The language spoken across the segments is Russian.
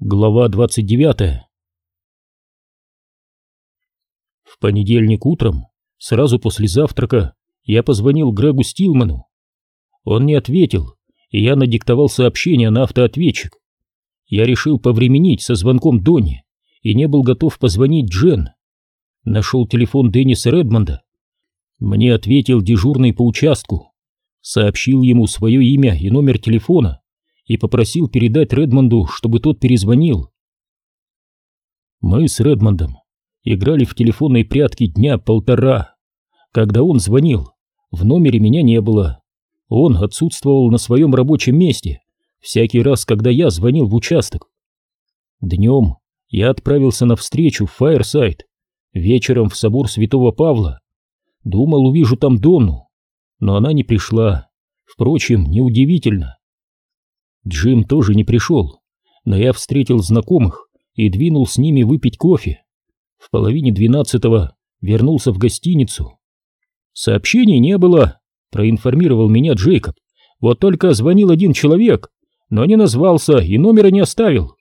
Глава 29 В понедельник утром, сразу после завтрака, я позвонил Грегу Стилману. Он не ответил, и я надиктовал сообщение на автоответчик. Я решил повременить со звонком Донни и не был готов позвонить Джен. Нашел телефон Денниса Редмонда. Мне ответил дежурный по участку. Сообщил ему свое имя и номер телефона и попросил передать Редмонду, чтобы тот перезвонил. Мы с Редмондом играли в телефонной прятки дня полтора. Когда он звонил, в номере меня не было. Он отсутствовал на своем рабочем месте всякий раз, когда я звонил в участок. Днем я отправился на встречу в Фаерсайд, вечером в собор Святого Павла. Думал, увижу там Донну, но она не пришла. Впрочем, неудивительно. Джим тоже не пришел, но я встретил знакомых и двинул с ними выпить кофе. В половине двенадцатого вернулся в гостиницу. Сообщений не было, проинформировал меня Джейкоб. Вот только звонил один человек, но не назвался и номера не оставил.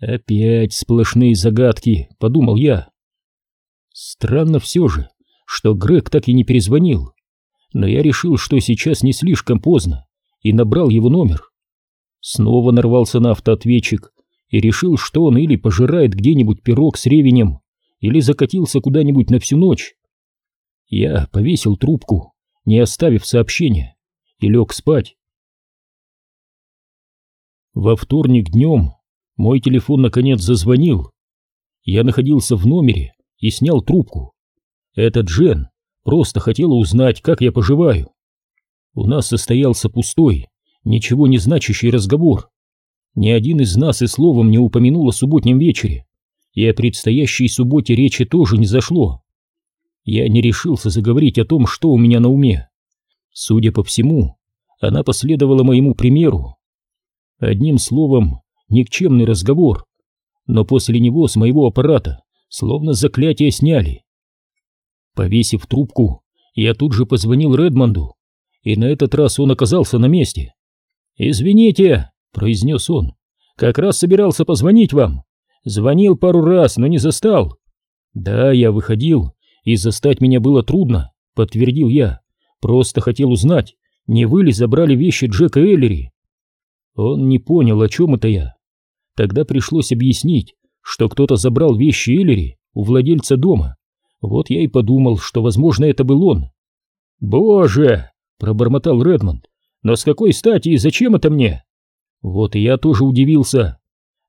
Опять сплошные загадки, подумал я. Странно все же, что Грег так и не перезвонил. Но я решил, что сейчас не слишком поздно, и набрал его номер. Снова нарвался на автоответчик и решил, что он или пожирает где-нибудь пирог с ревенем, или закатился куда-нибудь на всю ночь. Я повесил трубку, не оставив сообщения, и лег спать. Во вторник днем мой телефон наконец зазвонил. Я находился в номере и снял трубку. Этот Джен просто хотела узнать, как я поживаю. У нас состоялся пустой, ничего не значащий разговор. Ни один из нас и словом не упомянул о субботнем вечере, и о предстоящей субботе речи тоже не зашло. Я не решился заговорить о том, что у меня на уме. Судя по всему, она последовала моему примеру. Одним словом, никчемный разговор, но после него с моего аппарата словно заклятие сняли. Повесив трубку, я тут же позвонил Редмонду, и на этот раз он оказался на месте. «Извините», — произнес он, — «как раз собирался позвонить вам. Звонил пару раз, но не застал». «Да, я выходил, и застать меня было трудно», — подтвердил я. «Просто хотел узнать, не вы ли забрали вещи Джека Эллери?» Он не понял, о чем это я. Тогда пришлось объяснить, что кто-то забрал вещи Эллери у владельца дома. Вот я и подумал, что, возможно, это был он. «Боже!» — пробормотал Редмонд. Но с какой стати и зачем это мне? Вот и я тоже удивился.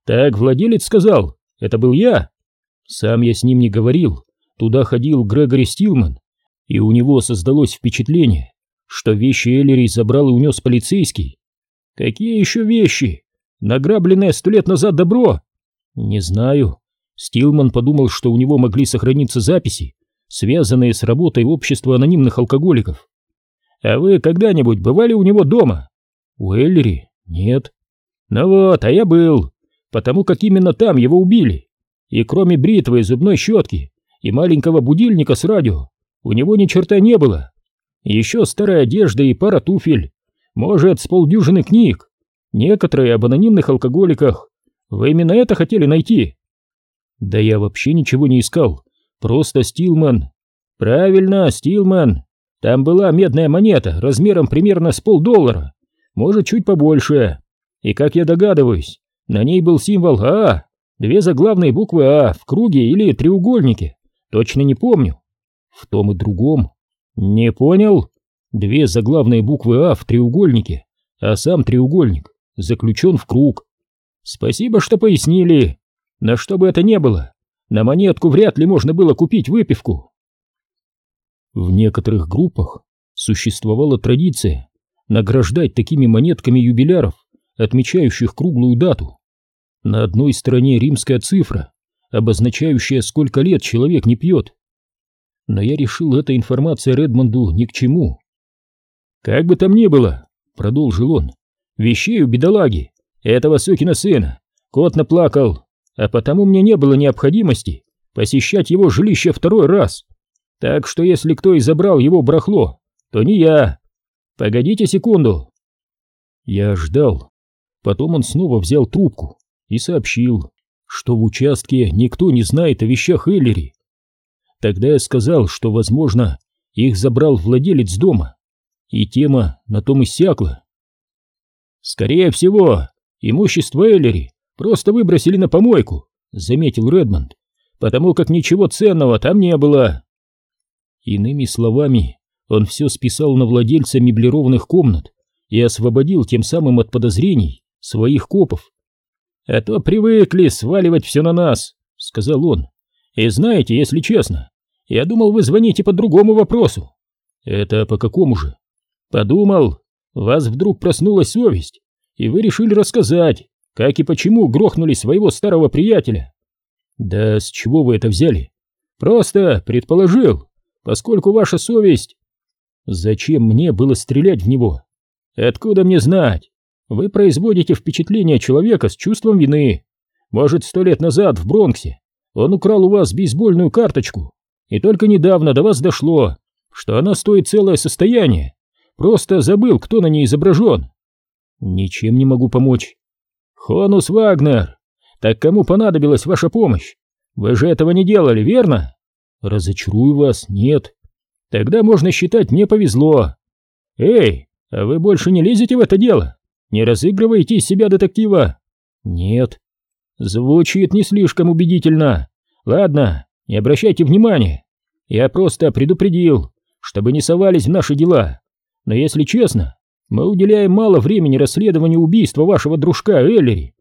Так владелец сказал, это был я. Сам я с ним не говорил. Туда ходил Грегори Стилман, и у него создалось впечатление, что вещи Эллери забрал и унес полицейский. Какие еще вещи? Награбленное сто лет назад добро? Не знаю. Стилман подумал, что у него могли сохраниться записи, связанные с работой общества анонимных алкоголиков. А вы когда-нибудь бывали у него дома? У Эллери? Нет. Ну вот, а я был, потому как именно там его убили. И кроме бритвы, зубной щетки и маленького будильника с радио, у него ни черта не было. Еще старая одежда и пара туфель. Может, с полдюжины книг. Некоторые об анонимных алкоголиках. Вы именно это хотели найти? Да я вообще ничего не искал. Просто Стилман. Правильно, Стилман. Там была медная монета размером примерно с полдоллара, может, чуть побольше. И, как я догадываюсь, на ней был символ А, две заглавные буквы А в круге или треугольнике, точно не помню. В том и другом. Не понял? Две заглавные буквы А в треугольнике, а сам треугольник заключен в круг. Спасибо, что пояснили. На что бы это ни было, на монетку вряд ли можно было купить выпивку. В некоторых группах существовала традиция награждать такими монетками юбиляров, отмечающих круглую дату. На одной стороне римская цифра, обозначающая, сколько лет человек не пьет. Но я решил, эта информация Редмонду ни к чему. «Как бы там ни было», — продолжил он, — «вещей у бедолаги, этого сукина сына, кот наплакал, а потому мне не было необходимости посещать его жилище второй раз. Так что если кто и забрал его барахло, то не я. Погодите секунду. Я ждал. Потом он снова взял трубку и сообщил, что в участке никто не знает о вещах Эллери. Тогда я сказал, что, возможно, их забрал владелец дома, и тема на том иссякла. «Скорее всего, имущество Эллери просто выбросили на помойку», — заметил Редмонд, «потому как ничего ценного там не было». Иными словами, он все списал на владельца меблированных комнат и освободил тем самым от подозрений своих копов. «А то привыкли сваливать все на нас», — сказал он. «И знаете, если честно, я думал, вы звоните по другому вопросу». «Это по какому же?» «Подумал, вас вдруг проснулась совесть, и вы решили рассказать, как и почему грохнули своего старого приятеля». «Да с чего вы это взяли?» «Просто предположил, поскольку ваша совесть...» «Зачем мне было стрелять в него?» «Откуда мне знать? Вы производите впечатление человека с чувством вины. Может, сто лет назад в Бронксе он украл у вас бейсбольную карточку, и только недавно до вас дошло, что она стоит целое состояние. Просто забыл, кто на ней изображен. Ничем не могу помочь. Хонус Вагнер, так кому понадобилась ваша помощь? Вы же этого не делали, верно? Разочарую вас, нет. Тогда можно считать, мне повезло. Эй, а вы больше не лезете в это дело? Не разыгрываете из себя детектива? Нет. Звучит не слишком убедительно. Ладно, не обращайте внимания. Я просто предупредил, чтобы не совались в наши дела. Но если честно, мы уделяем мало времени расследованию убийства вашего дружка Эллери.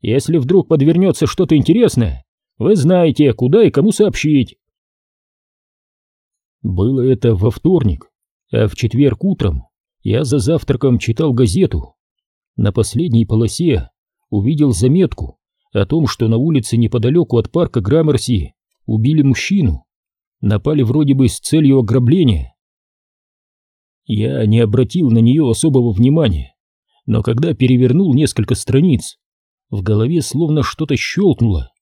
Если вдруг подвернется что-то интересное, вы знаете, куда и кому сообщить. Было это во вторник, а в четверг утром я за завтраком читал газету на последней полосе увидел заметку о том, что на улице неподалеку от парка Граммерси убили мужчину. Напали вроде бы с целью ограбления. Я не обратил на нее особого внимания, но когда перевернул несколько страниц, в голове словно что-то щелкнуло.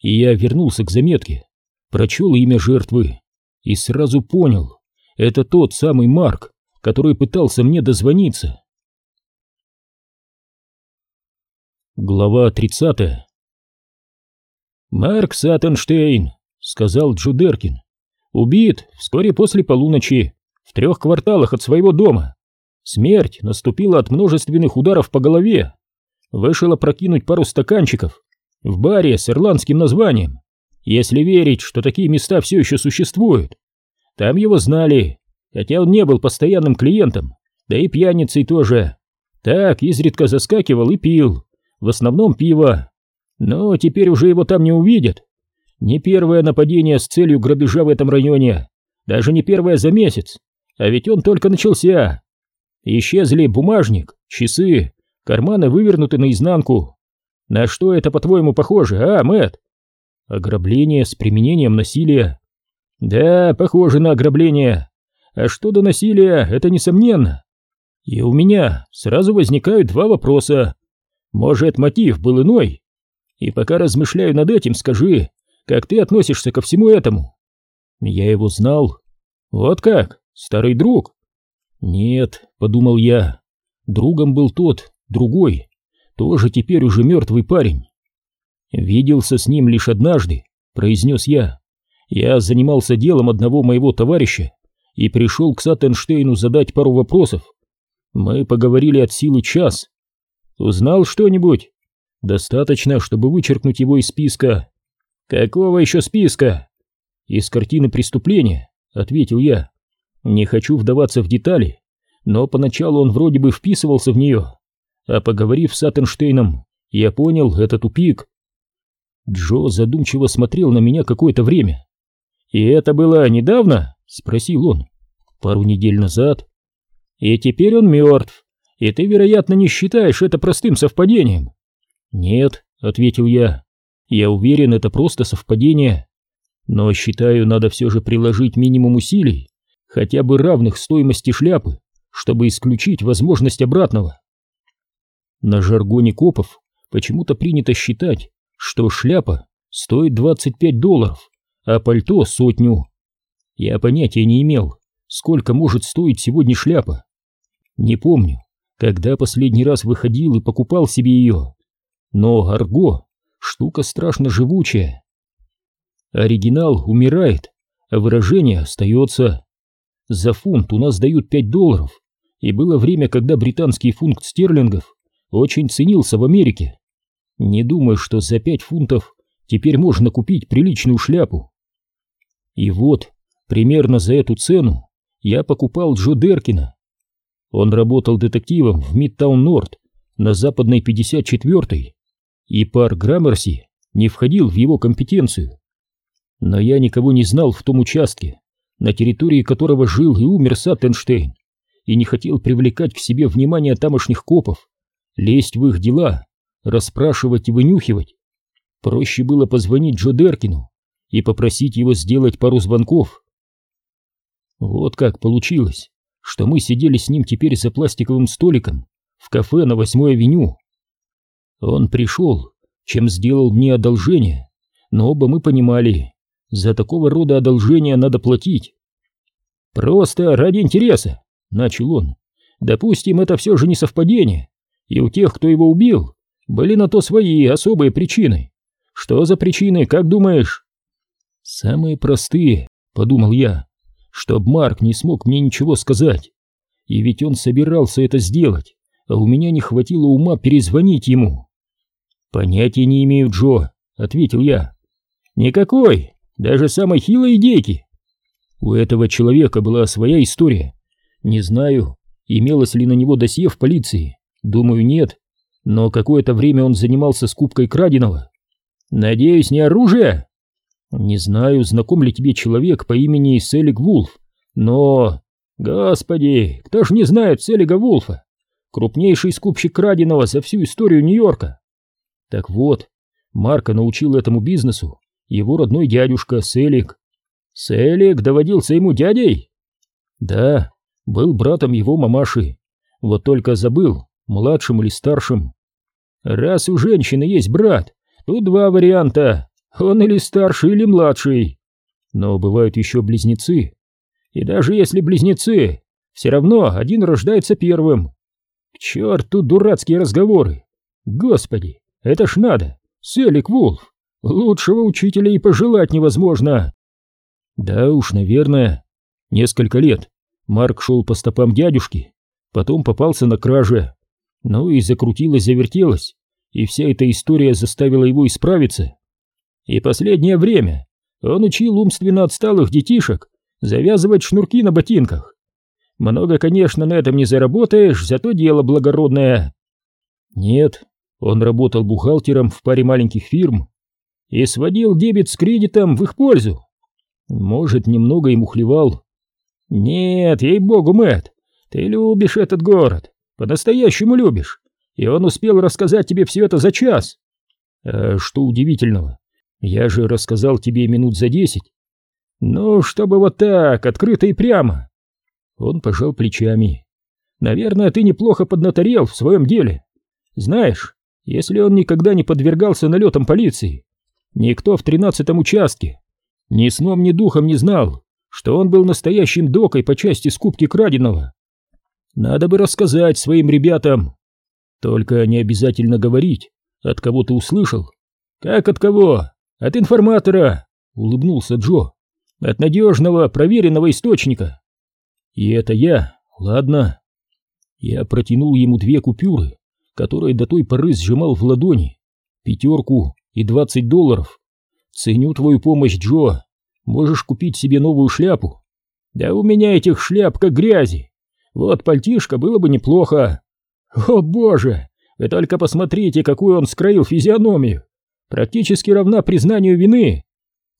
И я вернулся к заметке, прочел имя жертвы и сразу понял, это тот самый Марк, который пытался мне дозвониться. Глава 30 «Марк Саттенштейн», — сказал Джо Деркин, — «убит вскоре после полуночи в трех кварталах от своего дома. Смерть наступила от множественных ударов по голове. Вышел опрокинуть пару стаканчиков в баре с ирландским названием, если верить, что такие места все еще существуют. Там его знали, хотя он не был постоянным клиентом, да и пьяницей тоже. Так изредка заскакивал и пил» в основном пиво. Но теперь уже его там не увидят. Не первое нападение с целью грабежа в этом районе, даже не первое за месяц, а ведь он только начался. Исчезли бумажник, часы, карманы вывернуты наизнанку. На что это, по-твоему, похоже, а, Мэтт? Ограбление с применением насилия. Да, похоже на ограбление. А что до насилия, это несомненно. И у меня сразу возникают два вопроса. Может, мотив был иной? И пока размышляю над этим, скажи, как ты относишься ко всему этому? Я его знал. Вот как? Старый друг? Нет, подумал я. Другом был тот, другой, тоже теперь уже мертвый парень. Виделся с ним лишь однажды, произнес я. Я занимался делом одного моего товарища и пришел к Саттенштейну задать пару вопросов. Мы поговорили от силы час, Узнал что-нибудь? Достаточно, чтобы вычеркнуть его из списка. Какого еще списка? Из картины преступления, ответил я. Не хочу вдаваться в детали, но поначалу он вроде бы вписывался в нее. А поговорив с Аттенштейном, я понял, это тупик. Джо задумчиво смотрел на меня какое-то время. «И это было недавно?» — спросил он. «Пару недель назад». «И теперь он мертв и ты, вероятно, не считаешь это простым совпадением. Нет, ответил я. Я уверен, это просто совпадение. Но считаю, надо все же приложить минимум усилий, хотя бы равных стоимости шляпы, чтобы исключить возможность обратного. На жаргоне копов почему-то принято считать, что шляпа стоит 25 долларов, а пальто сотню. Я понятия не имел, сколько может стоить сегодня шляпа. Не помню, когда последний раз выходил и покупал себе ее. но арго — штука страшно живучая. Оригинал умирает, а выражение остается. За фунт у нас дают 5 долларов, и было время, когда британский фунт стерлингов очень ценился в Америке. Не думаю, что за 5 фунтов теперь можно купить приличную шляпу. И вот, примерно за эту цену я покупал Джо Деркина. Он работал детективом в Мидтаун-Норд на западной 54-й, и пар Граммерси не входил в его компетенцию. Но я никого не знал в том участке, на территории которого жил и умер Саттенштейн, и не хотел привлекать к себе внимание тамошних копов, лезть в их дела, расспрашивать и вынюхивать. Проще было позвонить Джо Деркину и попросить его сделать пару звонков. Вот как получилось, что мы сидели с ним теперь за пластиковым столиком в кафе на Восьмой авеню. Он пришел, чем сделал мне одолжение, но оба мы понимали, за такого рода одолжение надо платить. «Просто ради интереса», — начал он. «Допустим, это все же не совпадение, и у тех, кто его убил, были на то свои особые причины. Что за причины, как думаешь?» «Самые простые», — подумал я, — «чтоб Марк не смог мне ничего сказать. И ведь он собирался это сделать, а у меня не хватило ума перезвонить ему». «Понятия не имею, Джо», — ответил я. «Никакой, даже самой хилой идейки. У этого человека была своя история. Не знаю, имелось ли на него досье в полиции. Думаю, нет. Но какое-то время он занимался скупкой краденого. Надеюсь, не оружие? Не знаю, знаком ли тебе человек по имени Селик Вулф, но... Господи, кто ж не знает Селига Вулфа? Крупнейший скупщик краденого за всю историю Нью-Йорка. Так вот, Марка научил этому бизнесу его родной дядюшка Селик. Селик доводился ему дядей? Да, был братом его мамаши. Вот только забыл, младшим или старшим. Раз у женщины есть брат, тут два варианта. Он или старший, или младший. Но бывают еще близнецы. И даже если близнецы, все равно один рождается первым. К черту дурацкие разговоры. Господи, это ж надо. Селик Вулф. Лучшего учителя и пожелать невозможно. Да уж, наверное. Несколько лет Марк шел по стопам дядюшки, потом попался на краже. Ну и закрутилась-завертелась, и вся эта история заставила его исправиться. И последнее время он учил умственно отсталых детишек завязывать шнурки на ботинках. Много, конечно, на этом не заработаешь, зато дело благородное. Нет, он работал бухгалтером в паре маленьких фирм, и сводил дебет с кредитом в их пользу. Может, немного ему хлевал. Нет, ей-богу, Мэтт, ты любишь этот город, по-настоящему любишь, и он успел рассказать тебе все это за час. А что удивительного, я же рассказал тебе минут за десять. Ну, чтобы вот так, открыто и прямо. Он пожал плечами. Наверное, ты неплохо поднаторел в своем деле. Знаешь, если он никогда не подвергался налетам полиции, Никто в тринадцатом участке ни сном, ни духом не знал, что он был настоящим докой по части скупки краденого. Надо бы рассказать своим ребятам. Только не обязательно говорить, от кого ты услышал. Как от кого? От информатора, улыбнулся Джо. От надежного, проверенного источника. И это я, ладно. Я протянул ему две купюры, которые до той поры сжимал в ладони. Пятерку и 20 долларов. Ценю твою помощь, Джо. Можешь купить себе новую шляпу. Да у меня этих шляп как грязи. Вот пальтишко было бы неплохо. О боже, вы только посмотрите, какую он скроил физиономию. Практически равна признанию вины.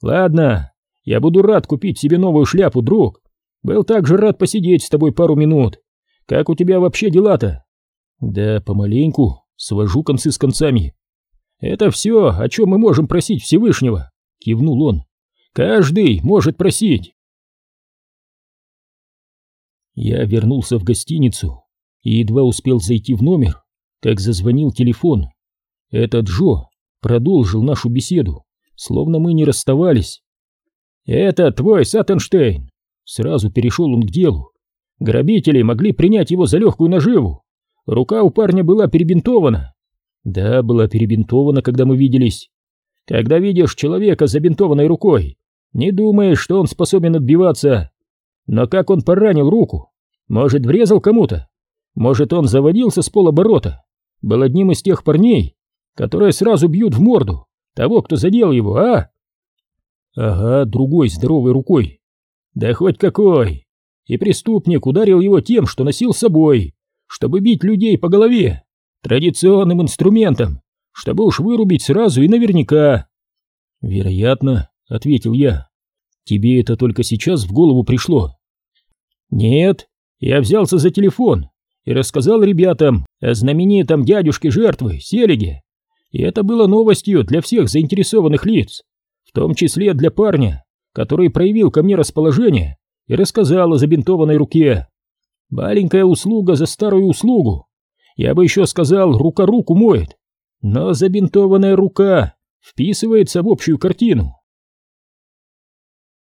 Ладно, я буду рад купить себе новую шляпу, друг. Был также рад посидеть с тобой пару минут. Как у тебя вообще дела-то? Да помаленьку, свожу концы с концами. «Это все, о чем мы можем просить Всевышнего», — кивнул он. «Каждый может просить». Я вернулся в гостиницу и едва успел зайти в номер, как зазвонил телефон. Этот Джо продолжил нашу беседу, словно мы не расставались. «Это твой Саттенштейн!» Сразу перешел он к делу. Грабители могли принять его за легкую наживу. Рука у парня была перебинтована, Да, была перебинтована, когда мы виделись. Когда видишь человека с забинтованной рукой, не думаешь, что он способен отбиваться. Но как он поранил руку? Может, врезал кому-то? Может, он заводился с полоборота? Был одним из тех парней, которые сразу бьют в морду того, кто задел его, а? Ага, другой здоровой рукой. Да хоть какой. И преступник ударил его тем, что носил с собой, чтобы бить людей по голове, традиционным инструментом, чтобы уж вырубить сразу и наверняка. Вероятно, ответил я. Тебе это только сейчас в голову пришло? Нет, я взялся за телефон и рассказал ребятам о знаменитом дядюшке жертвы, Селиге. И это было новостью для всех заинтересованных лиц, в том числе для парня, который проявил ко мне расположение и рассказал о забинтованной руке. Маленькая услуга за старую услугу. Я бы еще сказал, рука руку моет. Но забинтованная рука вписывается в общую картину.